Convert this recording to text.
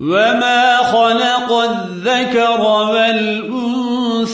وما خلق الذكر والأنثى